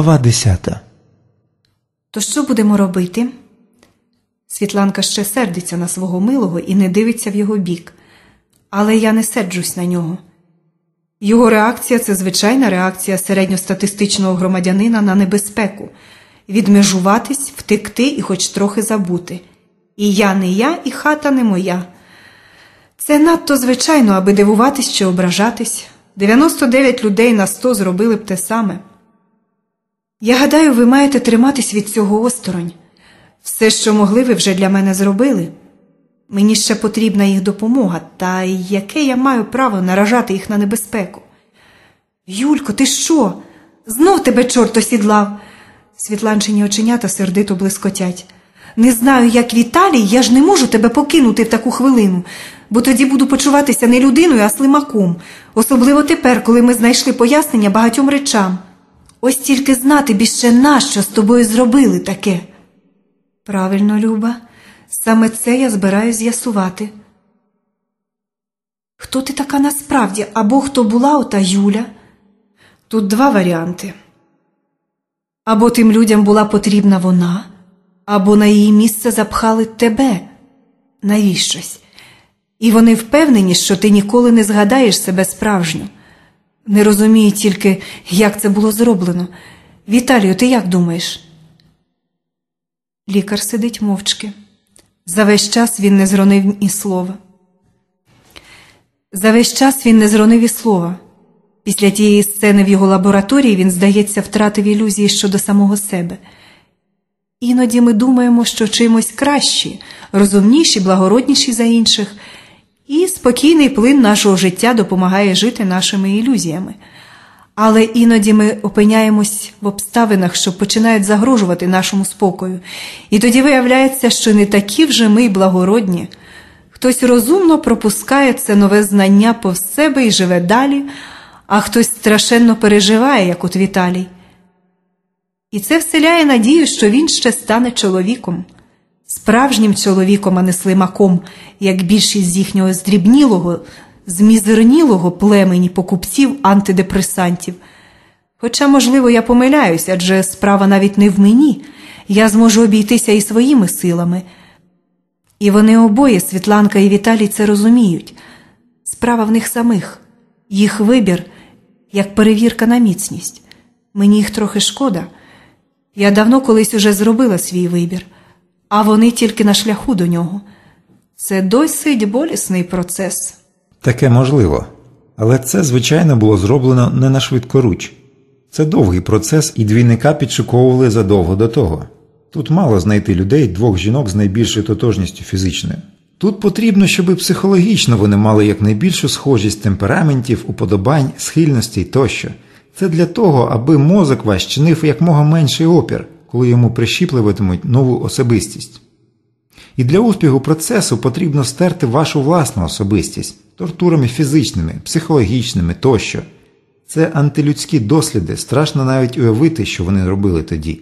Глава 10. То що будемо робити? Світланка ще сердиться на свого милого і не дивиться в його бік. Але я не серджусь на нього. Його реакція це звичайна реакція середньостатистичного громадянина на небезпеку відмежуватись, втекти і хоч трохи забути. І я не я, і хата не моя. Це надто звичайно, аби дивуватись чи ображатись. 99 людей на 100 зробили б те саме. Я гадаю, ви маєте триматись від цього осторонь. Все, що могли, ви вже для мене зробили. Мені ще потрібна їх допомога, та яке я маю право наражати їх на небезпеку? Юлько, ти що? Знов тебе чорт осідлав. Світланчині оченята сердито блискотять. Не знаю, як Віталій, я ж не можу тебе покинути в таку хвилину, бо тоді буду почуватися не людиною, а слимаком, особливо тепер, коли ми знайшли пояснення багатьом речам. Ось тільки знати більше нащо з тобою зробили таке. Правильно, Люба, саме це я збираюсь з'ясувати. Хто ти така насправді, або хто була ота Юля? Тут два варіанти. Або тим людям була потрібна вона, або на її місце запхали тебе навіщось. І вони впевнені, що ти ніколи не згадаєш себе справжню. Не розумію тільки, як це було зроблено. Віталію, ти як думаєш? Лікар сидить мовчки. За весь час він не зронив ні слова. За весь час він не зронив і слова. Після тієї сцени в його лабораторії він, здається, втратив ілюзії щодо самого себе. Іноді ми думаємо, що чимось кращі, розумніші, благородніші за інших, і спокійний плин нашого життя допомагає жити нашими ілюзіями. Але іноді ми опиняємось в обставинах, що починають загрожувати нашому спокою, і тоді виявляється, що не такі вже ми й благородні. Хтось розумно пропускає це нове знання повз себе і живе далі, а хтось страшенно переживає, як от Віталій. І це вселяє надію, що він ще стане чоловіком, справжнім чоловіком, а не слимаком, як більшість з їхнього здрібнілого, змізернілого племені покупців антидепресантів. Хоча, можливо, я помиляюсь, адже справа навіть не в мені, я зможу обійтися і своїми силами. І вони обоє, Світланка і Віталій, це розуміють. Справа в них самих, їх вибір, як перевірка на міцність. Мені їх трохи шкода. Я давно колись уже зробила свій вибір, а вони тільки на шляху до нього. Це досить болісний процес. Таке можливо. Але це, звичайно, було зроблено не на швидкоруч. Це довгий процес, і двійника підшуковували задовго до того. Тут мало знайти людей двох жінок з найбільшою тотожністю фізичною. Тут потрібно, щоб психологічно вони мали якнайбільшу схожість темпераментів, уподобань, схильностей тощо. Це для того, аби мозок ваш чинив якмога менший опір, коли йому прищіпливатимуть нову особистість. І для успіху процесу потрібно стерти вашу власну особистість тортурами фізичними, психологічними тощо. Це антилюдські досліди, страшно навіть уявити, що вони робили тоді.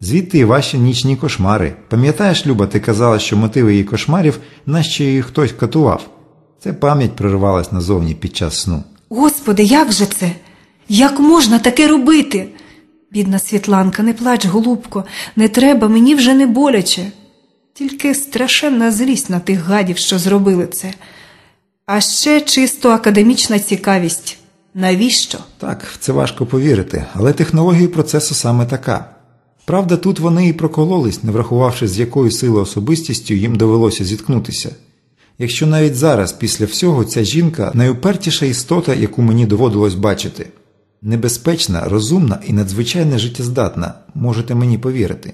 Звідти і ваші нічні кошмари. Пам'ятаєш, Люба, ти казала, що мотиви її кошмарів, наче її хтось катував. Це пам'ять проривалась назовні під час сну. Господи, як же це? Як можна таке робити? Бідна Світланка, не плач, голубко, не треба, мені вже не боляче. Тільки страшенна злість на тих гадів, що зробили це. А ще чисто академічна цікавість. Навіщо? Так, в це важко повірити, але технологія процесу саме така. Правда, тут вони і прокололись, не врахувавши, з якою силою особистістю їм довелося зіткнутися. Якщо навіть зараз, після всього, ця жінка найупертіша істота, яку мені доводилось бачити, небезпечна, розумна і надзвичайно життєздатна, можете мені повірити.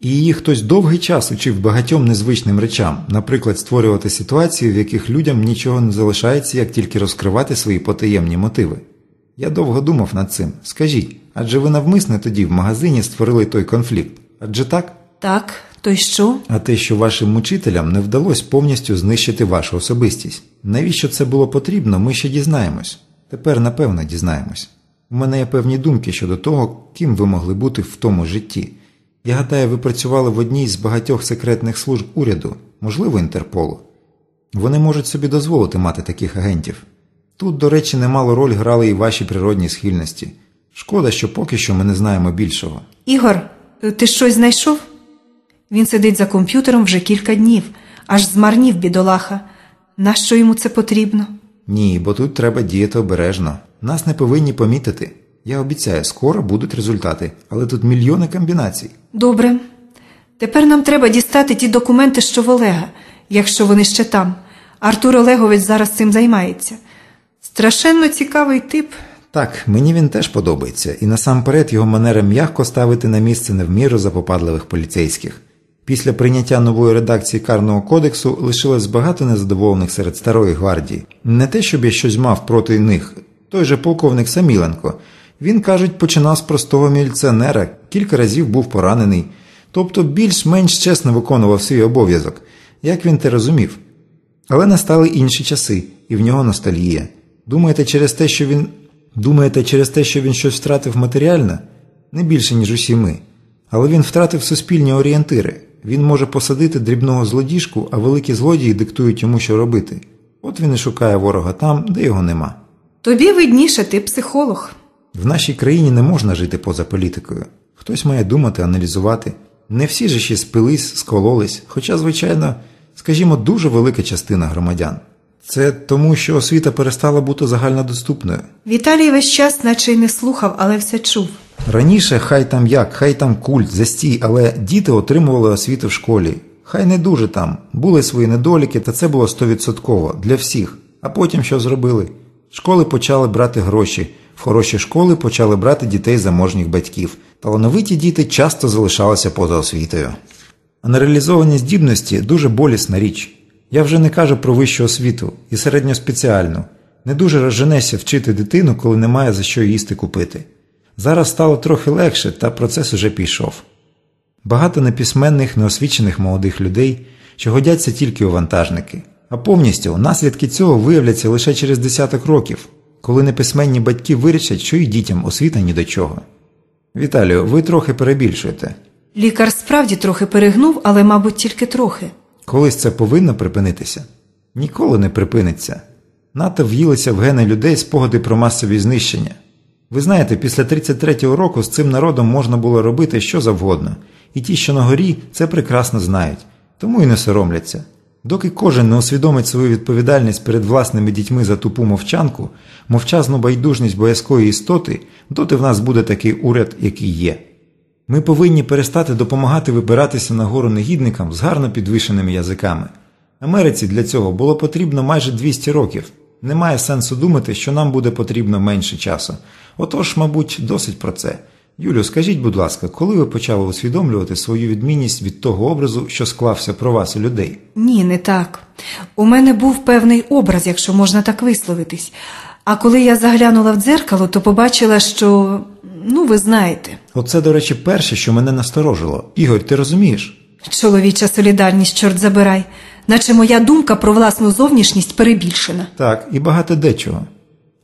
І її хтось довгий час учив багатьом незвичним речам, наприклад, створювати ситуації, в яких людям нічого не залишається, як тільки розкривати свої потаємні мотиви. Я довго думав над цим. Скажіть, адже ви навмисне тоді в магазині створили той конфлікт? Адже так? Так, то й що? А те, що вашим мучителям не вдалося повністю знищити вашу особистість. Навіщо це було потрібно, ми ще дізнаємось. Тепер, напевно, дізнаємось. У мене є певні думки щодо того, ким ви могли бути в тому житті. Я гадаю, ви працювали в одній з багатьох секретних служб уряду, можливо, Інтерполу. Вони можуть собі дозволити мати таких агентів. Тут, до речі, немало роль грали і ваші природні схильності. Шкода, що поки що ми не знаємо більшого. Ігор, ти щось знайшов? Він сидить за комп'ютером вже кілька днів, аж змарнів бідолаха. Нащо йому це потрібно? Ні, бо тут треба діяти обережно. Нас не повинні помітити. Я обіцяю, скоро будуть результати, але тут мільйони комбінацій. Добре. Тепер нам треба дістати ті документи, що в Олега, якщо вони ще там. Артур Олегович зараз цим займається. Страшенно цікавий тип. Так, мені він теж подобається, і насамперед його манера м'яко ставити на місце не в міру запопадливих поліцейських. Після прийняття нової редакції карного кодексу лишилось багато незадоволених серед старої гвардії. Не те, щоб я щось мав проти них. Той же полковник Саміленко. Він, кажуть, починав з простого міліціонера, кілька разів був поранений, тобто більш-менш чесно виконував свій обов'язок, як він те розумів. Але настали інші часи, і в нього ностальгія. Думаєте, через те, що він. Думаєте, через те, що він щось втратив матеріально? Не більше, ніж усі ми. Але він втратив суспільні орієнтири. Він може посадити дрібного злодіжку, а великі злодії диктують йому, що робити. От він і шукає ворога там, де його нема. Тобі видніше, ти психолог. В нашій країні не можна жити поза політикою. Хтось має думати, аналізувати. Не всі ж ще спились, скололись, хоча, звичайно, скажімо, дуже велика частина громадян. Це тому, що освіта перестала бути загальнодоступною. Віталій весь час, наче й не слухав, але все чув. Раніше хай там як, хай там культ, застій, але діти отримували освіту в школі. Хай не дуже там, були свої недоліки, та це було стовідсотково для всіх. А потім що зробили? Школи почали брати гроші, в хороші школи почали брати дітей заможніх батьків. Талановиті діти часто залишалися поза освітою. А нереалізовані здібності дуже болісна річ. Я вже не кажу про вищу освіту і середньоспеціальну. Не дуже розженешся вчити дитину, коли немає за що їсти купити. Зараз стало трохи легше, та процес уже пішов. Багато неписьменних, неосвічених молодих людей, що годяться тільки у вантажники, а повністю наслідки цього виявляться лише через десяток років, коли неписьменні батьки вирішать, що і дітям освіта ні до чого. Віталію, ви трохи перебільшуєте. Лікар справді трохи перегнув, але, мабуть, тільки трохи. Колись це повинно припинитися? Ніколи не припиниться. НАТО в'їлися в гени людей спогади про масові знищення. Ви знаєте, після 33-го року з цим народом можна було робити що завгодно, і ті, що на горі, це прекрасно знають, тому і не соромляться. Доки кожен не усвідомить свою відповідальність перед власними дітьми за тупу мовчанку, мовчазну байдужність боязкої істоти, доти в нас буде такий уряд, який є. Ми повинні перестати допомагати вибиратися на гору негідникам з гарно підвішеними язиками. Америці для цього було потрібно майже 200 років. Немає сенсу думати, що нам буде потрібно менше часу. Отож, мабуть, досить про це. Юлю, скажіть, будь ласка, коли ви почали усвідомлювати свою відмінність від того образу, що склався про вас у людей? Ні, не так. У мене був певний образ, якщо можна так висловитись. А коли я заглянула в дзеркало, то побачила, що. ну, ви знаєте, Оце, до речі, перше, що мене насторожило. Ігор, ти розумієш? чоловіча солідарність, чорт забирай, наче моя думка про власну зовнішність перебільшена. Так, і багато дечого.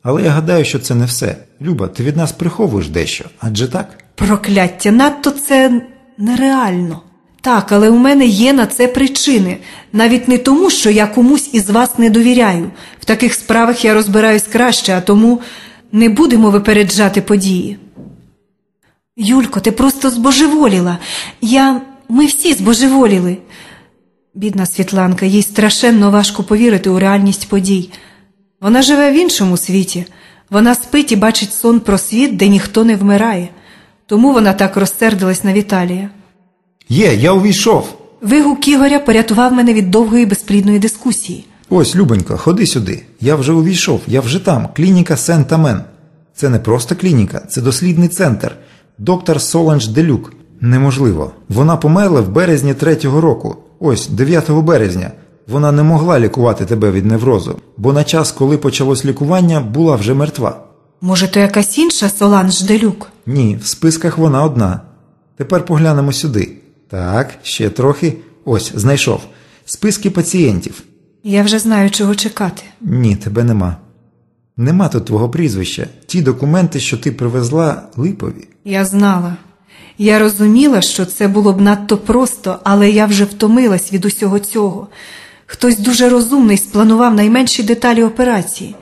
Але я гадаю, що це не все. Люба, ти від нас приховуєш дещо, адже так? Прокляття, надто це нереально. Так, але у мене є на це причини. Навіть не тому, що я комусь із вас не довіряю. В таких справах я розбираюсь краще, а тому не будемо випереджати події. Юлько, ти просто збожеволіла. Я. Ми всі збожеволіли. Бідна Світланка, їй страшенно важко повірити у реальність подій. Вона живе в іншому світі. Вона спить і бачить сон про світ, де ніхто не вмирає. Тому вона так розсердилась на Віталія. Є, я увійшов. Вигук Ігоря порятував мене від довгої безплідної дискусії. Ось, Любонько, ходи сюди. Я вже увійшов, я вже там. Клініка Сент-Амен. Це не просто клініка, це дослідний центр. Доктор Соланж Делюк. Неможливо. Вона померла в березні третього року. Ось, 9 березня. Вона не могла лікувати тебе від неврозу, бо на час, коли почалось лікування, була вже мертва. Може, то якась інша Соланж Делюк? Ні, в списках вона одна. Тепер поглянемо сюди. Так, ще трохи. Ось, знайшов. Списки пацієнтів. Я вже знаю, чого чекати. Ні, тебе нема. Нема тут твого прізвища. Ті документи, що ти привезла, липові. Я знала. Я розуміла, що це було б надто просто, але я вже втомилась від усього цього. Хтось дуже розумний спланував найменші деталі операції.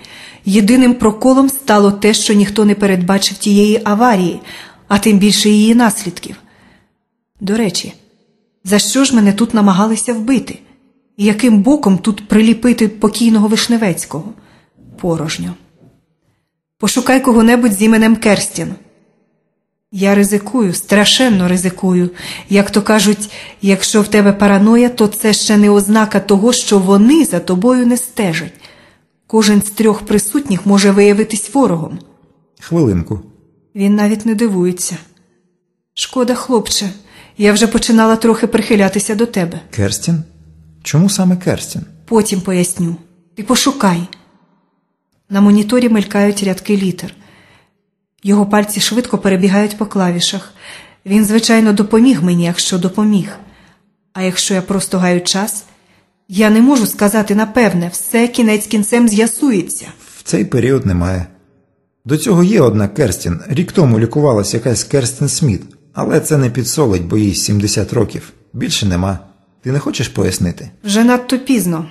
Єдиним проколом стало те, що ніхто не передбачив тієї аварії, а тим більше її наслідків. До речі, за що ж мене тут намагалися вбити? І яким боком тут приліпити покійного Вишневецького? Порожньо. Пошукай кого-небудь з іменем Керстін. Я ризикую, страшенно ризикую. Як то кажуть, якщо в тебе параноя, то це ще не ознака того, що вони за тобою не стежать. Кожен з трьох присутніх може виявитись ворогом. Хвилинку. Він навіть не дивується. Шкода, хлопче, я вже починала трохи прихилятися до тебе. Керстін? Чому саме Керстін? Потім поясню. Ти пошукай. На моніторі мелькають рядки літер. Його пальці швидко перебігають по клавішах. Він, звичайно, допоміг мені, якщо допоміг. А якщо я просто гаю час, я не можу сказати напевне, все кінець кінцем з'ясується. В цей період немає. До цього є одна Керстін. Рік тому лікувалась якась Керстін Сміт, але це не підсолить, бо їй 70 років. Більше нема. Ти не хочеш пояснити? Вже надто пізно.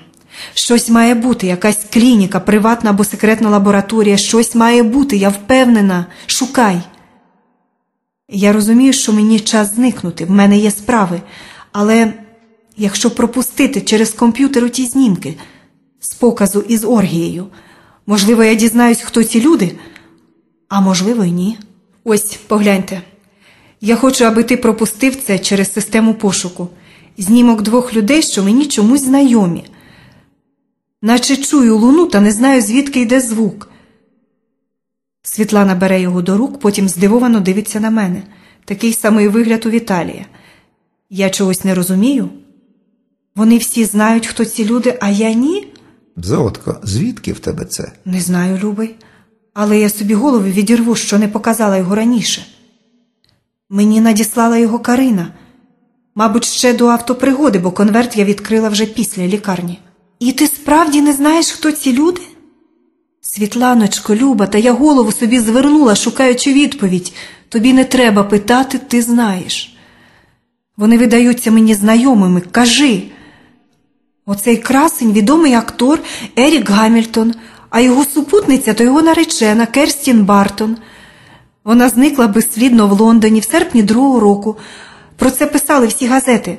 Щось має бути, якась клініка, приватна або секретна лабораторія, щось має бути, я впевнена. Шукай. Я розумію, що мені час зникнути, в мене є справи, але якщо пропустити через комп'ютер ті знімки з показу із оргією, можливо, я дізнаюсь, хто ці люди, а можливо, і ні. Ось, погляньте. Я хочу, аби ти пропустив це через систему пошуку. Знімок двох людей, що мені чомусь знайомі. Наче чую луну, та не знаю, звідки йде звук. Світлана бере його до рук, потім здивовано дивиться на мене. Такий самий вигляд у Віталія. Я чогось не розумію. Вони всі знають, хто ці люди, а я ні? Золотко, звідки в тебе це? Не знаю, любий. Але я собі голову відірву, що не показала його раніше. Мені надіслала його Карина. Мабуть, ще до автопригоди, бо конверт я відкрила вже після лікарні. І ти справді не знаєш, хто ці люди? Світланочко, Люба, та я голову собі звернула, шукаючи відповідь. Тобі не треба питати, ти знаєш. Вони видаються мені знайомими. Кажи. Оцей красень відомий актор Ерік Гамільтон, а його супутниця то його наречена Керстін Бартон. Вона зникла безслідно в Лондоні в серпні другого року. Про це писали всі газети.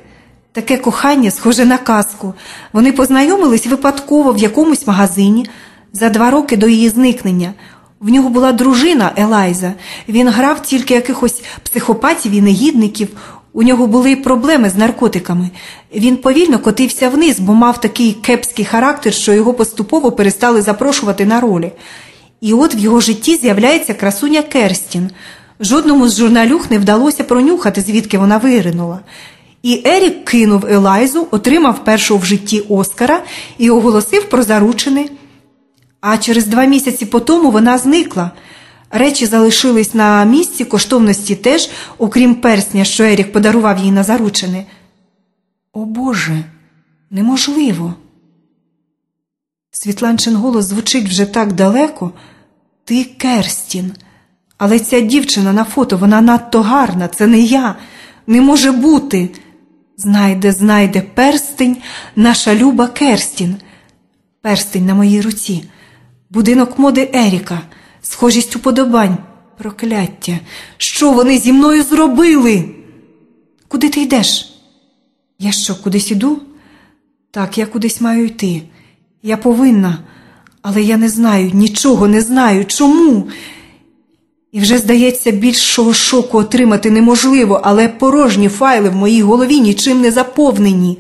Таке кохання схоже на казку. Вони познайомились випадково в якомусь магазині за два роки до її зникнення. В нього була дружина Елайза. Він грав тільки якихось психопатів і негідників. У нього були проблеми з наркотиками. Він повільно котився вниз, бо мав такий кепський характер, що його поступово перестали запрошувати на ролі. І от в його житті з'являється красуня Керстін. Жодному з журналюх не вдалося пронюхати, звідки вона виринула. І Ерік кинув Елайзу, отримав першого в житті Оскара і оголосив про заручини. А через два місяці по тому вона зникла. Речі залишились на місці, коштовності теж, окрім персня, що Ерік подарував їй на заручини. О Боже, неможливо. Світланчин голос звучить вже так далеко. Ти Керстін. Але ця дівчина на фото, вона надто гарна, це не я. Не може бути. Знайде, знайде перстень, наша люба Керстін. Перстень на моїй руці. Будинок моди Еріка, схожість уподобань, прокляття. Що вони зі мною зробили? Куди ти йдеш? Я що, кудись іду? Так, я кудись маю йти. Я повинна, але я не знаю, нічого не знаю. Чому? І вже, здається, більшого шоку отримати неможливо, але порожні файли в моїй голові нічим не заповнені.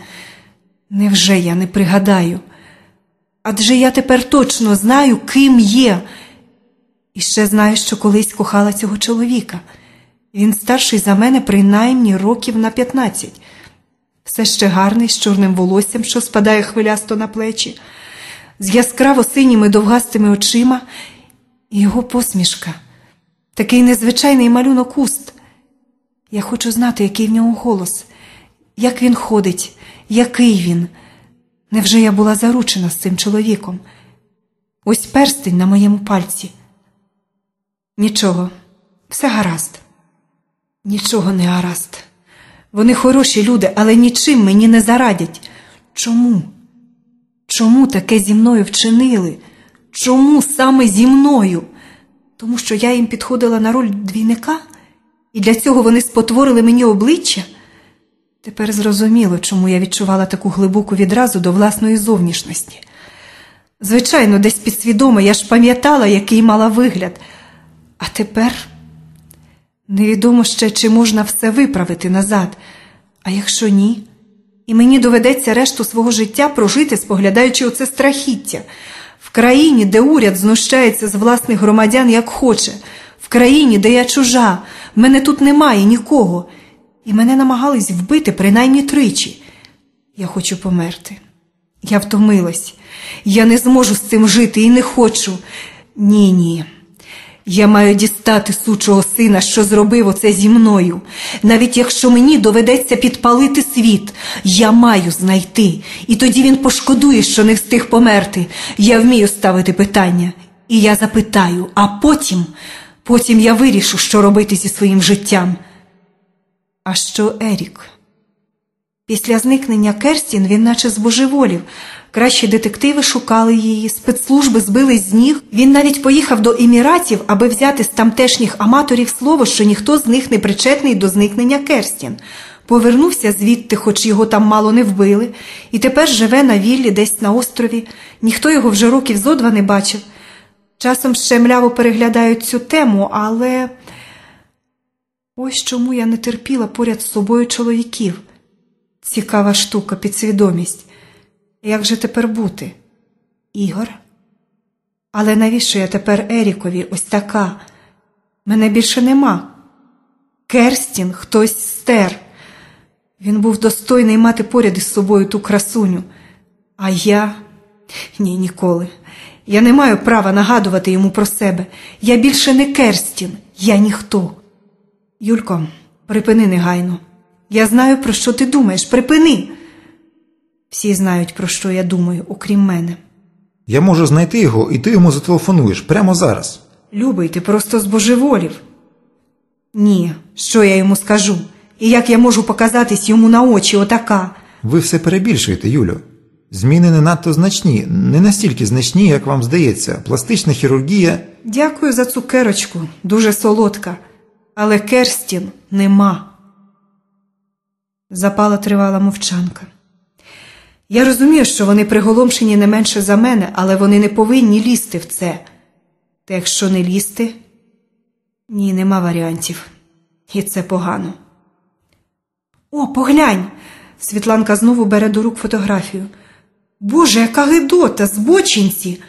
Невже я не пригадаю? Адже я тепер точно знаю, ким є. І ще знаю, що колись кохала цього чоловіка. Він старший за мене принаймні років на 15. Все ще гарний з чорним волоссям, що спадає хвилясто на плечі, з яскраво синіми довгастими очима, і його посмішка. Такий незвичайний малюнок уст. Я хочу знати, який в нього голос, як він ходить, який він. Невже я була заручена з цим чоловіком? Ось перстень на моєму пальці. Нічого, все гаразд. Нічого не гаразд. Вони хороші люди, але нічим мені не зарадять. Чому? Чому таке зі мною вчинили? Чому саме зі мною? Тому що я їм підходила на роль двійника, і для цього вони спотворили мені обличчя. Тепер зрозуміло, чому я відчувала таку глибоку відразу до власної зовнішності. Звичайно, десь підсвідомо я ж пам'ятала, який мала вигляд. А тепер невідомо ще, чи можна все виправити назад. А якщо ні, і мені доведеться решту свого життя прожити, споглядаючи оце страхіття. В країні, де уряд знущається з власних громадян як хоче, в країні, де я чужа, мене тут немає нікого, і мене намагались вбити принаймні тричі. Я хочу померти. Я втомилась. Я не зможу з цим жити і не хочу. Ні, ні. Я маю дістати сучого сина, що зробив оце зі мною. Навіть якщо мені доведеться підпалити світ, я маю знайти. І тоді він пошкодує, що не встиг померти. Я вмію ставити питання. І я запитаю, а потім, потім я вирішу, що робити зі своїм життям. А що Ерік? Після зникнення Керстін він наче збожеволів. Кращі детективи шукали її, спецслужби збились з ніг. Він навіть поїхав до Еміратів, аби взяти з тамтешніх аматорів слово, що ніхто з них не причетний до зникнення Керстін. Повернувся звідти, хоч його там мало не вбили, і тепер живе на віллі десь на острові. Ніхто його вже років зо два не бачив. Часом ще мляво переглядають цю тему, але ось чому я не терпіла поряд з собою чоловіків. Цікава штука, підсвідомість. Як же тепер бути? Ігор? Але навіщо я тепер Ерікові ось така? Мене більше нема. Керстін хтось стер. Він був достойний мати поряд із собою ту красуню. А я ні, ніколи. Я не маю права нагадувати йому про себе. Я більше не Керстін, я ніхто. Юлько, припини негайно. Я знаю, про що ти думаєш. Припини. Всі знають, про що я думаю, окрім мене. Я можу знайти його, і ти йому зателефонуєш прямо зараз. Любий, ти просто збожеволів. Ні, що я йому скажу? І як я можу показатись йому на очі отака? Ви все перебільшуєте, Юлю. Зміни не надто значні, не настільки значні, як вам здається. Пластична хірургія. Дякую за цукерочку, дуже солодка. Але Керстін нема. Запала тривала мовчанка. Я розумію, що вони приголомшені не менше за мене, але вони не повинні лізти в це. Та якщо не лізти, ні, нема варіантів. І це погано. О, поглянь! Світланка знову бере до рук фотографію. Боже, яка гидота, збочинці!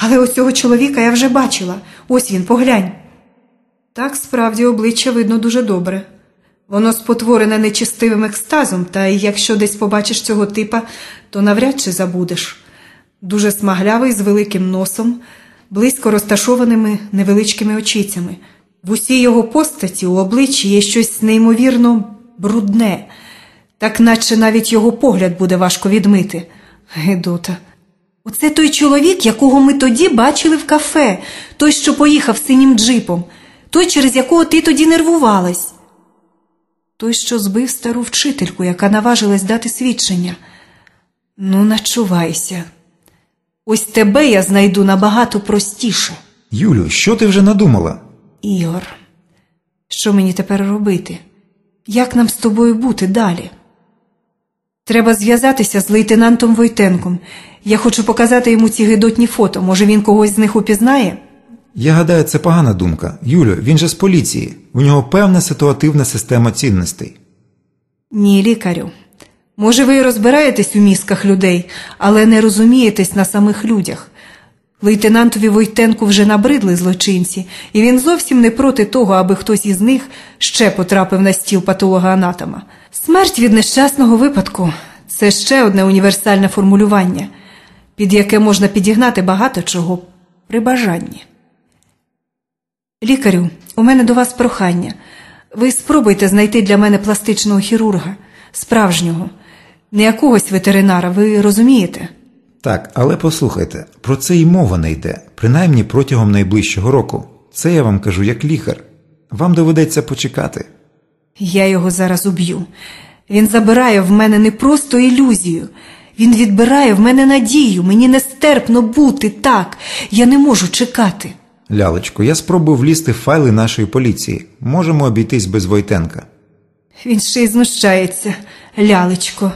Але ось цього чоловіка я вже бачила. Ось він, поглянь. Так справді обличчя видно дуже добре. Воно спотворене нечистивим екстазом, та якщо десь побачиш цього типа, то навряд чи забудеш. Дуже смаглявий з великим носом, близько розташованими невеличкими очицями. В усій його постаті у обличчі є щось неймовірно брудне, так наче навіть його погляд буде важко відмити. Гедота. Оце той чоловік, якого ми тоді бачили в кафе, той, що поїхав синім джипом, той, через якого ти тоді нервувалась. Той, що збив стару вчительку, яка наважилась дати свідчення. Ну, начувайся. Ось тебе я знайду набагато простіше. Юлю, що ти вже надумала? Ігор, що мені тепер робити? Як нам з тобою бути далі? Треба зв'язатися з лейтенантом Войтенком. Я хочу показати йому ці гидотні фото. Може, він когось з них упізнає? Я гадаю, це погана думка. Юлю, він же з поліції. У нього певна ситуативна система цінностей. Ні, лікарю. Може, ви і розбираєтесь у мізках людей, але не розумієтесь на самих людях. Лейтенантові Войтенку вже набридли злочинці, і він зовсім не проти того, аби хтось із них ще потрапив на стіл патолога-анатома. Смерть від нещасного випадку це ще одне універсальне формулювання, під яке можна підігнати багато чого при бажанні. Лікарю, у мене до вас прохання. Ви спробуйте знайти для мене пластичного хірурга, справжнього, не якогось ветеринара, ви розумієте? Так, але послухайте, про це й мова не йде, принаймні протягом найближчого року. Це я вам кажу як лікар. Вам доведеться почекати. Я його зараз уб'ю. Він забирає в мене не просто ілюзію, Він відбирає в мене надію, мені нестерпно бути так. Я не можу чекати. Лялечко, я спробую влізти в файли нашої поліції. Можемо обійтись без Войтенка. Він ще й знущається, лялечко.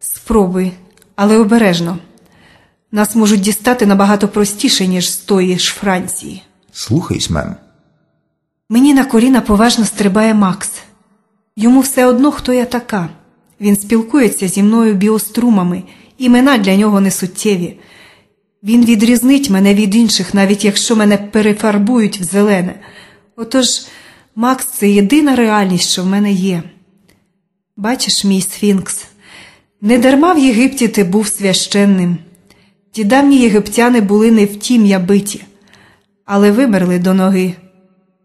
Спробуй, але обережно. Нас можуть дістати набагато простіше, ніж з тої ж Франції. Слухайсь, мем. Мені на коліна поважно стрибає Макс. Йому все одно, хто я така. Він спілкується зі мною біострумами, імена для нього не суттєві. Він відрізнить мене від інших, навіть якщо мене перефарбують в зелене. Отож, Макс це єдина реальність, що в мене є. Бачиш, мій сфінкс, недарма в Єгипті ти був священним. Ті давні єгиптяни були не втім'я биті, але вимерли до ноги.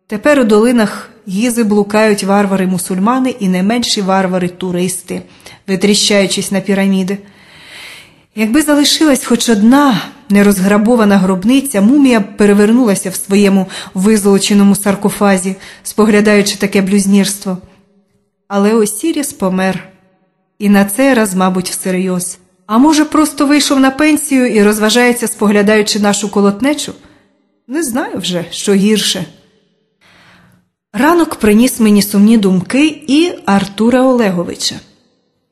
Тепер у долинах гізи блукають варвари-мусульмани і не менші варвари-туристи, витріщаючись на піраміди. Якби залишилась хоч одна нерозграбована гробниця, мумія б перевернулася в своєму визолоченому саркофазі, споглядаючи таке блюзнірство. Але Осіріс помер. І на цей раз, мабуть, всерйоз. А може, просто вийшов на пенсію і розважається, споглядаючи нашу колотнечу? Не знаю вже, що гірше. Ранок приніс мені сумні думки і Артура Олеговича.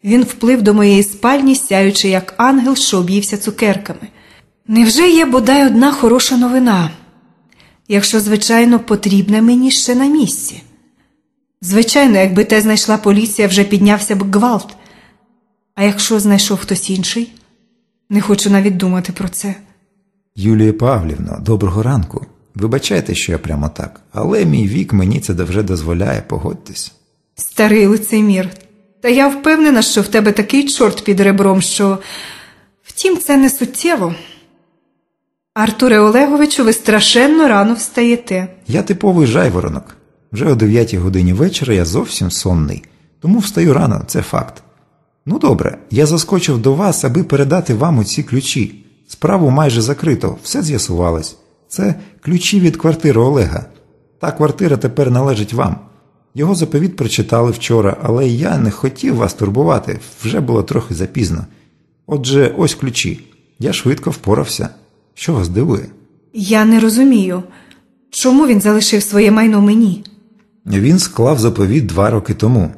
Він вплив до моєї спальні, сяючи як ангел, що об'ївся цукерками. Невже є бодай одна хороша новина, якщо, звичайно, потрібне мені ще на місці? Звичайно, якби те знайшла поліція, вже піднявся б гвалт. А якщо знайшов хтось інший? Не хочу навіть думати про це. Юлія Павлівна, доброго ранку. Вибачайте, що я прямо так, але мій вік мені це вже дозволяє, погодьтесь. Старий лицемір, та я впевнена, що в тебе такий чорт під ребром, що. Втім, це не суттєво. Артуре Олеговичу, ви страшенно рано встаєте. Я типовий жайворонок. Вже о 9 годині вечора я зовсім сонний, тому встаю рано, це факт. Ну добре, я заскочив до вас, аби передати вам оці ключі. Справу майже закрито, все з'ясувалось. Це ключі від квартири Олега. Та квартира тепер належить вам. Його заповіт прочитали вчора, але я не хотів вас турбувати, вже було трохи запізно. Отже, ось ключі. Я швидко впорався. Що вас дивує? Я не розумію, чому він залишив своє майно мені. Він склав заповіт два роки тому.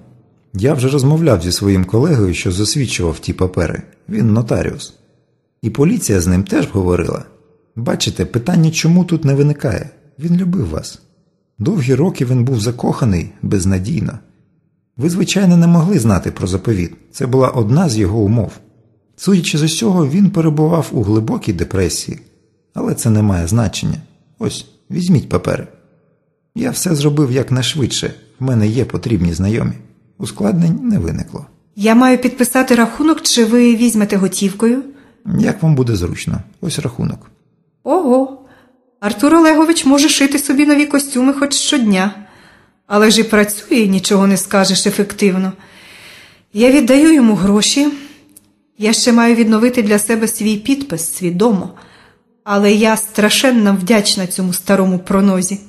Я вже розмовляв зі своїм колегою, що засвідчував ті папери. Він нотаріус. І поліція з ним теж говорила. Бачите, питання чому тут не виникає. Він любив вас. Довгі роки він був закоханий безнадійно. Ви, звичайно, не могли знати про заповіт. Це була одна з його умов. Судячи з усього, він перебував у глибокій депресії, але це не має значення. Ось, візьміть папери. Я все зробив якнайшвидше, в мене є потрібні знайомі. Ускладнень не виникло. Я маю підписати рахунок, чи ви візьмете готівкою? Як вам буде зручно? Ось рахунок. Ого. Артур Олегович може шити собі нові костюми хоч щодня, але ж і працює, нічого не скажеш ефективно. Я віддаю йому гроші. Я ще маю відновити для себе свій підпис свідомо, але я страшенно вдячна цьому старому пронозі.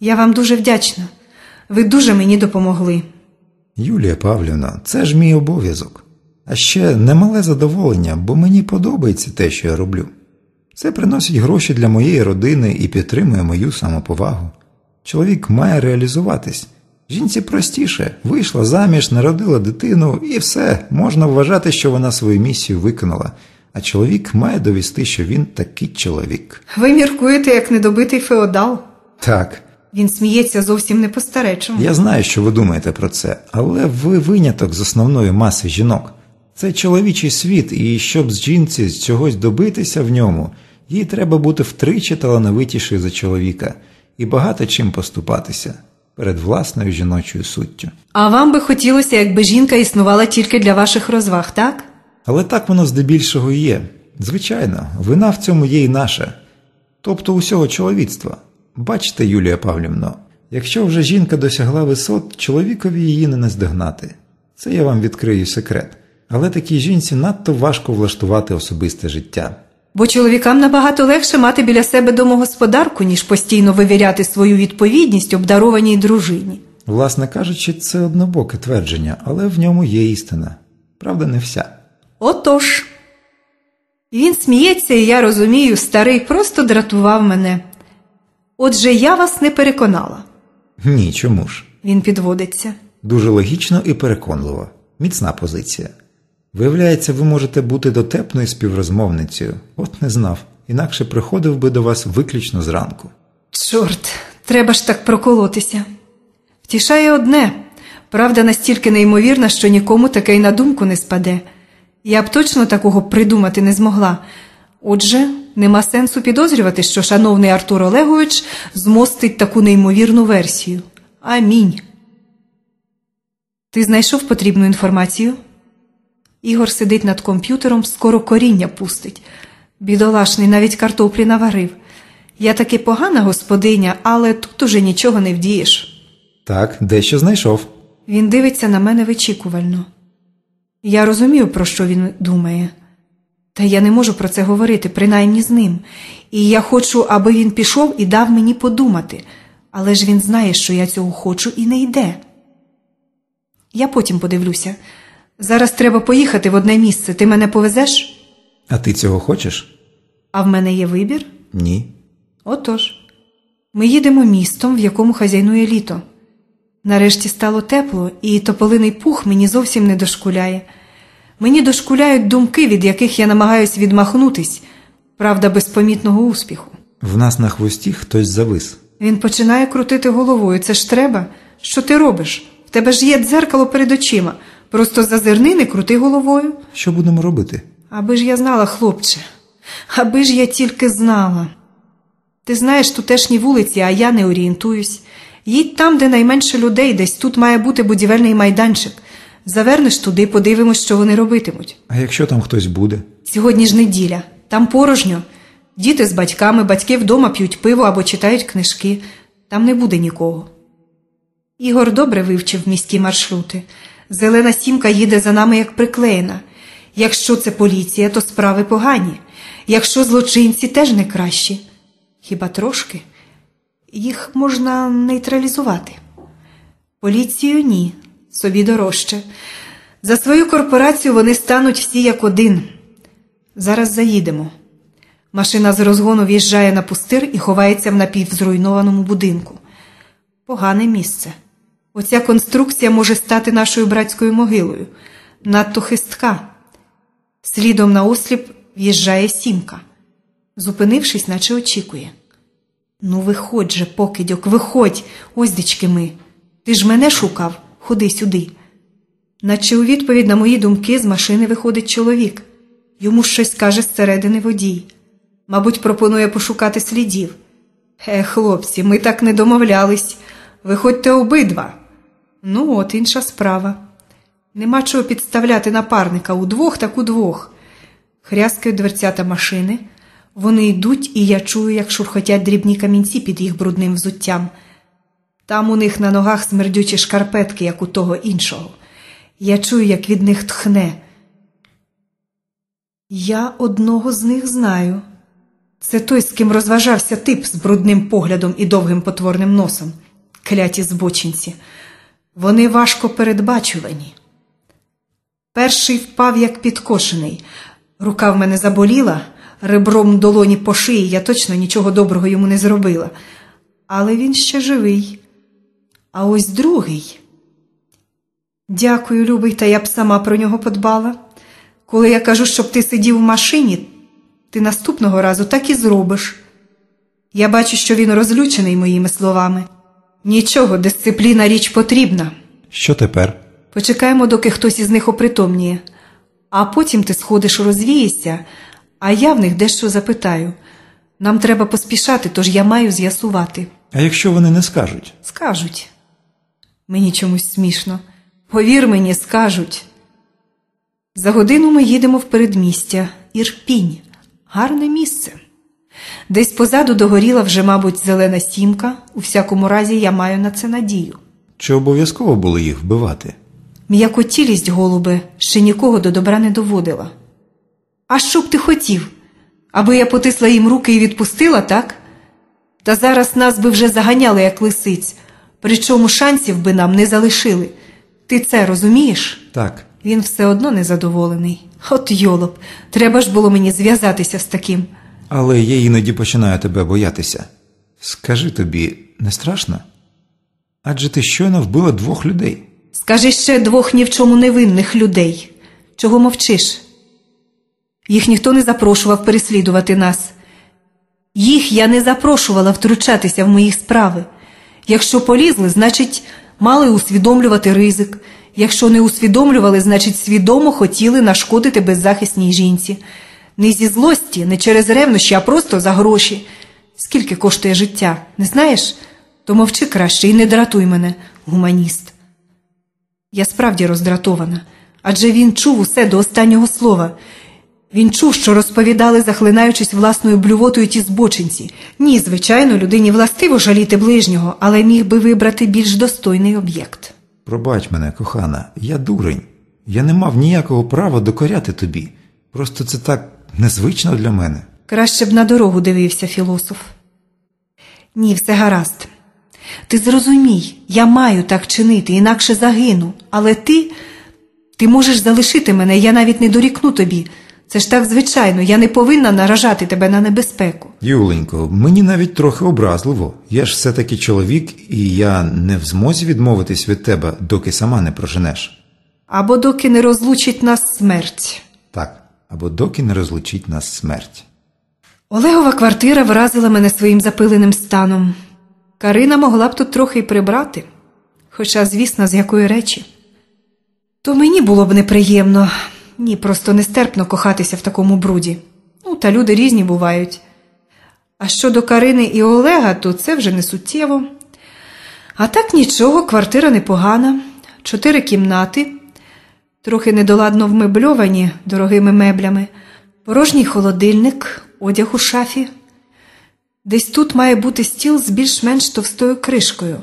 Я вам дуже вдячна. Ви дуже мені допомогли. Юлія Павлівна, це ж мій обов'язок. А ще немале задоволення, бо мені подобається те, що я роблю. Це приносить гроші для моєї родини і підтримує мою самоповагу. Чоловік має реалізуватись. Жінці простіше, вийшла заміж, народила дитину, і все, можна вважати, що вона свою місію виконала, а чоловік має довести, що він такий чоловік. Ви міркуєте, як недобитий феодал. Так, Він сміється зовсім не по-старечому. я знаю, що ви думаєте про це, але ви виняток з основної маси жінок. Це чоловічий світ, і щоб з жінці з чогось добитися в ньому, їй треба бути втричі талановитішою за чоловіка і багато чим поступатися перед власною жіночою суттю. А вам би хотілося, якби жінка існувала тільки для ваших розваг, так? Але так воно здебільшого і є. Звичайно, вина в цьому є і наша, тобто усього чоловіцтва. Бачите, Юлія Павлівно, якщо вже жінка досягла висот, чоловікові її не наздогнати. Це я вам відкрию секрет. Але такій жінці надто важко влаштувати особисте життя. Бо чоловікам набагато легше мати біля себе домогосподарку, ніж постійно вивіряти свою відповідність обдарованій дружині. Власне кажучи, це однобоке твердження, але в ньому є істина. Правда, не вся. Отож. Він сміється, і я розумію, старий просто дратував мене. Отже, я вас не переконала. Ні, чому ж? Він підводиться. Дуже логічно і переконливо. Міцна позиція. Виявляється, ви можете бути дотепною співрозмовницею. От не знав. Інакше приходив би до вас виключно зранку. Чорт, треба ж так проколотися. Втішає одне. Правда настільки неймовірна, що нікому таке й на думку не спаде. Я б точно такого придумати не змогла. Отже, нема сенсу підозрювати, що шановний Артур Олегович змостить таку неймовірну версію. Амінь. Ти знайшов потрібну інформацію? Ігор сидить над комп'ютером, скоро коріння пустить. Бідолашний навіть картоплі наварив. Я таки погана господиня, але тут уже нічого не вдієш. Так, дещо знайшов. Він дивиться на мене вичікувально. Я розумію, про що він думає. Та я не можу про це говорити, принаймні з ним. І я хочу, аби він пішов і дав мені подумати, але ж він знає, що я цього хочу і не йде. Я потім подивлюся. Зараз треба поїхати в одне місце. Ти мене повезеш? А ти цього хочеш? А в мене є вибір? Ні. Отож. Ми їдемо містом, в якому хазяйнує літо. Нарешті стало тепло, і тополиний пух мені зовсім не дошкуляє. Мені дошкуляють думки, від яких я намагаюсь відмахнутись, правда, без помітного успіху. В нас на хвості хтось завис. Він починає крутити головою. Це ж треба. Що ти робиш? В тебе ж є дзеркало перед очима. Просто зазирни, не крути головою. Що будемо робити? Аби ж я знала, хлопче, аби ж я тільки знала. Ти знаєш тутешні вулиці, а я не орієнтуюсь. Їдь там, де найменше людей, десь тут має бути будівельний майданчик. Завернеш туди, подивимось, що вони робитимуть. А якщо там хтось буде? Сьогодні ж неділя, там порожньо. Діти з батьками, батьки вдома п'ють пиво або читають книжки. Там не буде нікого. Ігор добре вивчив міські маршрути. Зелена сімка їде за нами як приклеєна. Якщо це поліція, то справи погані. Якщо злочинці теж не кращі. Хіба трошки? Їх можна нейтралізувати. Поліцію ні, собі дорожче. За свою корпорацію вони стануть всі як один. Зараз заїдемо. Машина з розгону в'їжджає на пустир і ховається в напівзруйнованому будинку. Погане місце. Оця конструкція може стати нашою братською могилою. Надто хистка. Слідом на осліп в'їжджає сімка. Зупинившись, наче очікує. Ну, виходь же, покидьок, виходь, ось дички ми. Ти ж мене шукав, ходи сюди. Наче у відповідь на мої думки з машини виходить чоловік. Йому щось каже зсередини водій. Мабуть, пропонує пошукати слідів. Е, хлопці, ми так не домовлялись. Виходьте обидва. Ну, от інша справа. Нема чого підставляти напарника удвох, так удвох. Хряскають дверцята машини. Вони йдуть, і я чую, як шурхотять дрібні камінці під їх брудним взуттям. Там у них на ногах смердючі шкарпетки, як у того іншого. Я чую, як від них тхне. Я одного з них знаю. Це той, з ким розважався тип з брудним поглядом і довгим потворним носом. Кляті збочинці. Вони важко передбачувані. Перший впав, як підкошений. Рука в мене заболіла, ребром долоні по шиї, я точно нічого доброго йому не зробила. Але він ще живий. А ось другий. Дякую, любий, та я б сама про нього подбала. Коли я кажу, щоб ти сидів в машині, ти наступного разу так і зробиш. Я бачу, що він розлючений моїми словами. Нічого, дисципліна річ потрібна. Що тепер? Почекаємо, доки хтось із них опритомніє. А потім ти сходиш розвієшся, а я в них дещо запитаю. Нам треба поспішати, тож я маю з'ясувати. А якщо вони не скажуть? Скажуть. Мені чомусь смішно. Повір мені, скажуть. За годину ми їдемо в передмістя. Ірпінь. Гарне місце. Десь позаду догоріла вже, мабуть, зелена сімка. У всякому разі, я маю на це надію. Чи обов'язково було їх вбивати? М'якотілість, голубе, ще нікого до добра не доводила. А що б ти хотів? Аби я потисла їм руки і відпустила, так? Та зараз нас би вже заганяли, як лисиць, причому шансів би нам не залишили. Ти це розумієш? Так. Він все одно незадоволений. От йолоп, треба ж було мені зв'язатися з таким. Але я іноді починаю тебе боятися. Скажи тобі, не страшно? Адже ти щойно вбила двох людей. Скажи ще двох ні в чому невинних людей. Чого мовчиш? Їх ніхто не запрошував переслідувати нас. Їх я не запрошувала втручатися в мої справи. Якщо полізли, значить, мали усвідомлювати ризик. Якщо не усвідомлювали, значить, свідомо хотіли нашкодити беззахисній жінці. Не зі злості, не через ревнощі, а просто за гроші. Скільки коштує життя, не знаєш? То мовчи краще і не дратуй мене, гуманіст. Я справді роздратована, адже він чув усе до останнього слова. Він чув, що розповідали, захлинаючись власною блювотою ті збочинці. Ні, звичайно, людині властиво жаліти ближнього, але міг би вибрати більш достойний об'єкт. Пробач мене, кохана, я дурень. Я не мав ніякого права докоряти тобі. Просто це так незвично для мене. Краще б на дорогу дивився філософ. Ні, все гаразд. Ти зрозумій, я маю так чинити, інакше загину. Але ти. Ти можеш залишити мене, я навіть не дорікну тобі. Це ж так звичайно, я не повинна наражати тебе на небезпеку. Юленько, мені навіть трохи образливо. Я ж все-таки чоловік, і я не в змозі відмовитись від тебе, доки сама не проженеш. Або доки не розлучить нас смерть. Так, або доки не розлучить нас смерть. Олегова квартира вразила мене своїм запиленим станом. Карина могла б тут трохи й прибрати, хоча, звісно, з якої речі. То мені було б неприємно, ні, просто нестерпно кохатися в такому бруді. Ну, та люди різні бувають. А щодо Карини і Олега, то це вже не суттєво. А так нічого, квартира непогана, чотири кімнати, трохи недоладно вмебльовані дорогими меблями, порожній холодильник, одяг у шафі. Десь тут має бути стіл з більш-менш товстою кришкою.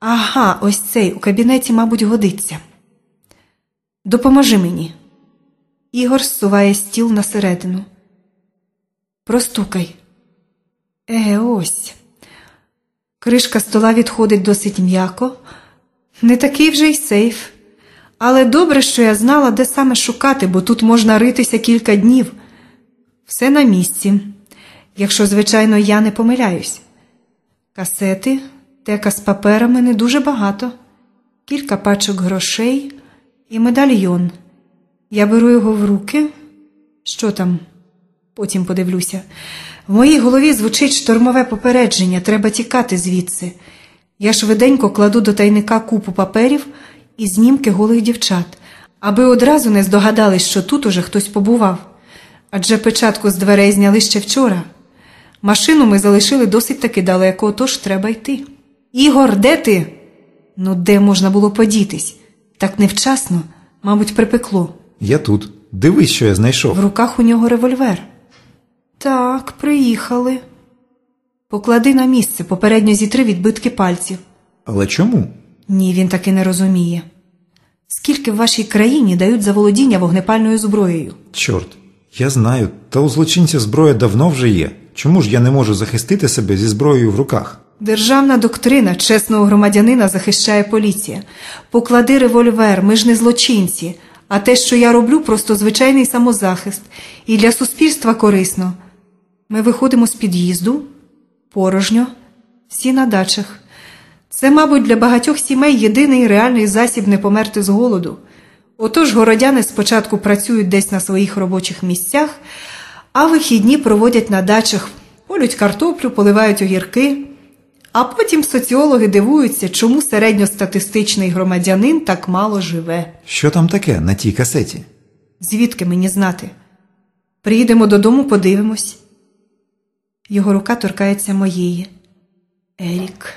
Ага, ось цей у кабінеті, мабуть, годиться. Допоможи мені. Ігор зсуває стіл на середину. Простукай. Е, ось. Кришка стола відходить досить м'яко. Не такий вже й сейф. Але добре, що я знала, де саме шукати, бо тут можна ритися кілька днів. Все на місці. Якщо, звичайно, я не помиляюсь. Касети, тека з паперами не дуже багато, кілька пачок грошей і медальйон. Я беру його в руки. Що там? Потім подивлюся. В моїй голові звучить штормове попередження, треба тікати звідси. Я швиденько кладу до тайника купу паперів і знімки голих дівчат, аби одразу не здогадались, що тут уже хтось побував. Адже печатку з дверей зняли ще вчора. Машину ми залишили досить таки далеко, отож треба йти. Ігор, де ти? Ну, де можна було подітись? Так невчасно, мабуть, припекло. Я тут. Дивись, що я знайшов. В руках у нього револьвер. Так, приїхали. Поклади на місце, попередньо зітри відбитки пальців. Але чому? Ні, він таки не розуміє. Скільки в вашій країні дають за володіння вогнепальною зброєю? Чорт, я знаю, та у злочинця зброя давно вже є. Чому ж я не можу захистити себе зі зброєю в руках? Державна доктрина чесного громадянина захищає поліція. Поклади револьвер, ми ж не злочинці. А те, що я роблю, просто звичайний самозахист. І для суспільства корисно. Ми виходимо з під'їзду, порожньо, всі на дачах. Це, мабуть, для багатьох сімей єдиний реальний засіб не померти з голоду. Отож городяни спочатку працюють десь на своїх робочих місцях, а вихідні проводять на дачах, полють картоплю, поливають огірки. А потім соціологи дивуються, чому середньостатистичний громадянин так мало живе. Що там таке на тій касеті? Звідки мені знати? Приїдемо додому, подивимось. Його рука торкається моєї. Ерік,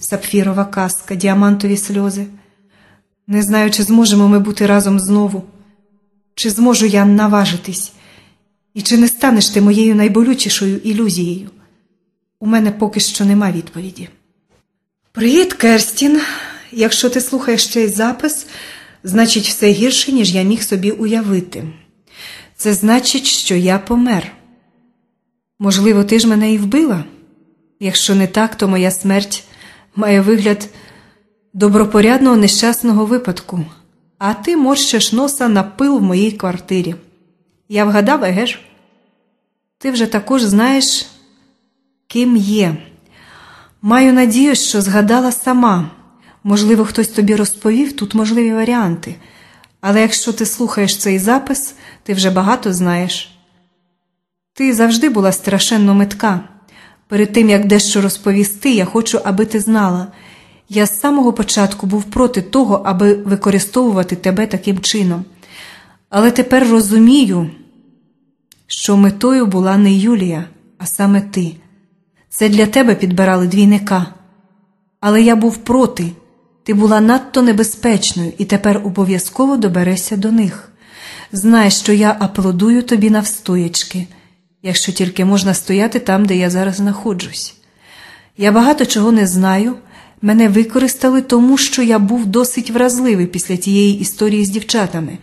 сапфірова казка, діамантові сльози. Не знаю, чи зможемо ми бути разом знову, чи зможу я наважитись, і чи не станеш ти моєю найболючішою ілюзією. У мене поки що нема відповіді. Привіт, Керстін. Якщо ти слухаєш цей запис, значить все гірше, ніж я міг собі уявити. Це значить, що я помер. Можливо, ти ж мене і вбила? Якщо не так, то моя смерть має вигляд добропорядного нещасного випадку. а ти морщиш носа на пил в моїй квартирі. Я вгадав, еге ж? Ти вже також знаєш, ким є. Маю надію, що згадала сама. Можливо, хтось тобі розповів, тут можливі варіанти. Але якщо ти слухаєш цей запис, ти вже багато знаєш. Ти завжди була страшенно метка. Перед тим, як дещо розповісти, я хочу, аби ти знала. Я з самого початку був проти того, аби використовувати тебе таким чином. Але тепер розумію, що метою була не Юлія, а саме ти. Це для тебе підбирали двійника. Але я був проти. Ти була надто небезпечною і тепер обов'язково доберешся до них. Знай, що я аплодую тобі навстоячки, якщо тільки можна стояти там, де я зараз знаходжусь. Я багато чого не знаю. Мене використали тому, що я був досить вразливий після тієї історії з дівчатами.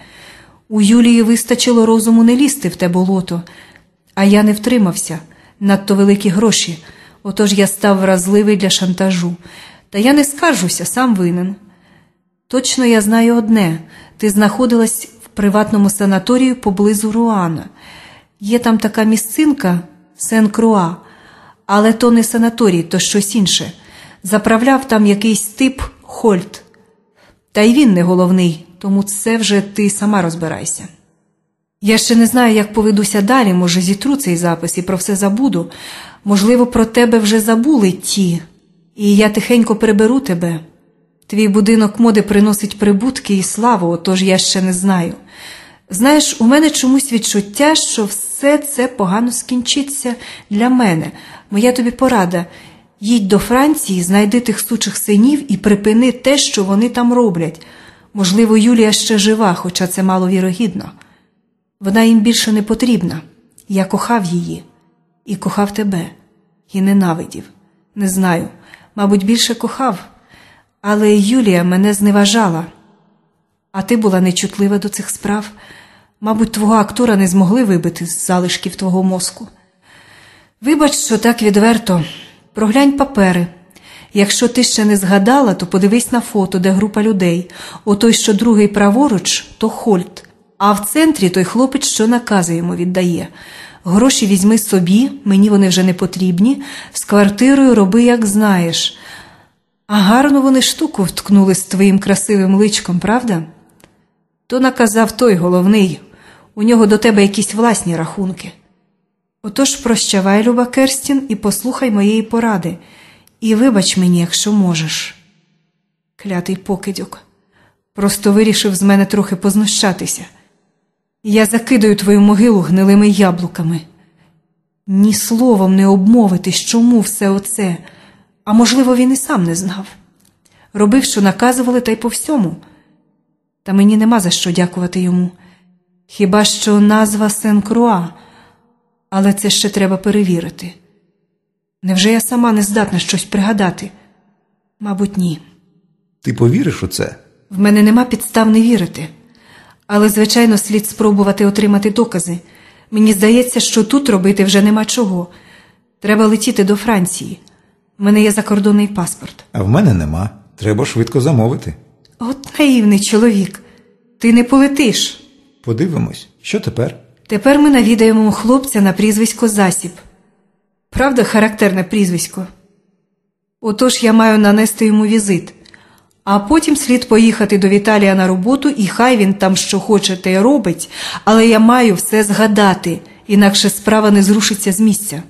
У Юлії вистачило розуму не лізти в те болото, а я не втримався надто великі гроші. Отож я став вразливий для шантажу. Та я не скаржуся, сам винен. Точно я знаю одне ти знаходилась в приватному санаторію поблизу Руана. Є там така місцинка Сен-Круа, але то не санаторій, то щось інше. Заправляв там якийсь тип Хольт. Та й він не головний, тому це вже ти сама розбирайся. Я ще не знаю, як поведуся далі, може, зітру цей запис і про все забуду. Можливо, про тебе вже забули ті, і я тихенько приберу тебе. Твій будинок моди приносить прибутки і славу, отож я ще не знаю. Знаєш, у мене чомусь відчуття, що все це погано скінчиться для мене. Моя тобі порада. Їдь до Франції, знайди тих сучих синів і припини те, що вони там роблять. Можливо, Юлія ще жива, хоча це маловірогідно. Вона їм більше не потрібна. Я кохав її і кохав тебе, і ненавидів. Не знаю, мабуть, більше кохав, але Юлія мене зневажала. А ти була нечутлива до цих справ. Мабуть, твого актора не змогли вибити з залишків твого мозку. Вибач, що так відверто. Проглянь папери. Якщо ти ще не згадала, то подивись на фото, де група людей. Отой, що другий праворуч, то Хольт, а в центрі той хлопець, що накази йому віддає. Гроші візьми собі, мені вони вже не потрібні, з квартирою роби, як знаєш. А гарно вони штуку вткнули з твоїм красивим личком, правда? То наказав той головний, у нього до тебе якісь власні рахунки. Отож прощавай, Люба Керстін, і послухай моєї поради, і вибач мені, якщо можеш. Клятий покидьок, просто вирішив з мене трохи познущатися. Я закидаю твою могилу гнилими яблуками. Ні словом не обмовитись, чому все оце, а можливо, він і сам не знав. Робив, що наказували, та й по всьому. Та мені нема за що дякувати йому. Хіба що назва Сен-Круа, але це ще треба перевірити. Невже я сама не здатна щось пригадати? Мабуть, ні. Ти повіриш у це? В мене нема підстав не вірити. Але, звичайно, слід спробувати отримати докази. Мені здається, що тут робити вже нема чого. Треба летіти до Франції. У мене є закордонний паспорт. А в мене нема. Треба швидко замовити. От наївний чоловік. Ти не полетиш. Подивимось, що тепер? Тепер ми навідаємо хлопця на прізвисько Засіб. Правда, характерне прізвисько. Отож я маю нанести йому візит, а потім слід поїхати до Віталія на роботу, і хай він там що хоче, те робить, але я маю все згадати, інакше справа не зрушиться з місця.